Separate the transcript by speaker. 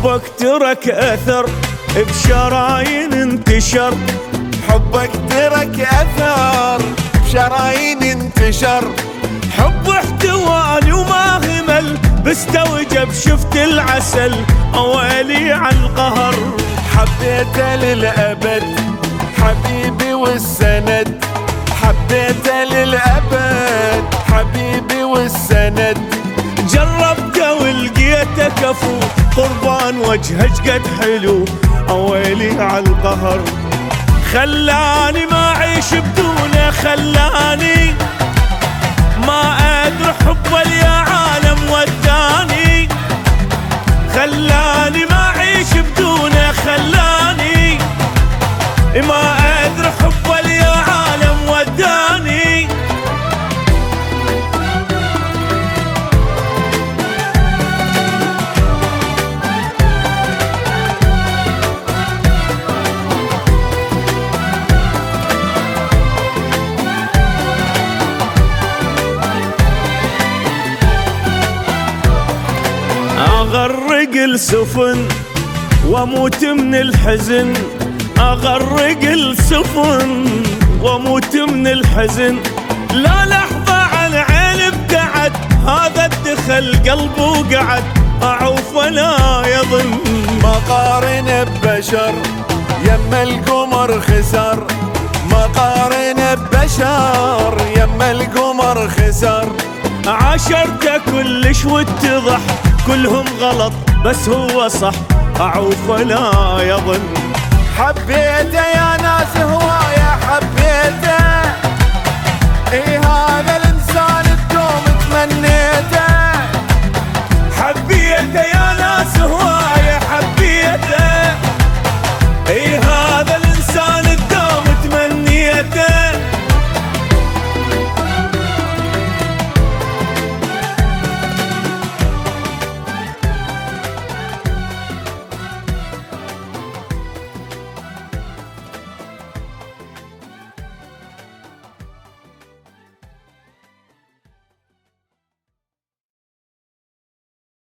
Speaker 1: حبك ترك أثر بشرايين انتشر.
Speaker 2: حبك ترك أثر بشرايين انتشر.
Speaker 1: حب احتواني وما همل بستوجب شفت العسل. أوالي على القهر.
Speaker 2: حبيته للأبد حبيبي والسند. حبيته للأبد حبيبي والسند.
Speaker 1: جربته ولقيته كفو قربان وجهك قد حلو أويلي على القهر. خلاني ما اعيش بدونه خلاني أغرق السفن وأموت من الحزن. أغرق السفن وأموت من الحزن. لا لحظة على عين ابتعد هذا الدخل قلبه وقعد أعوف ولا يظن.
Speaker 2: ما قارن ببشر يما القمر خسر. ما قارن ببشر يما القمر
Speaker 1: عاشرته كلش واتضح كلهم غلط بس هو صح. أعوف ولا يظن.
Speaker 2: حبيته يا ناس هو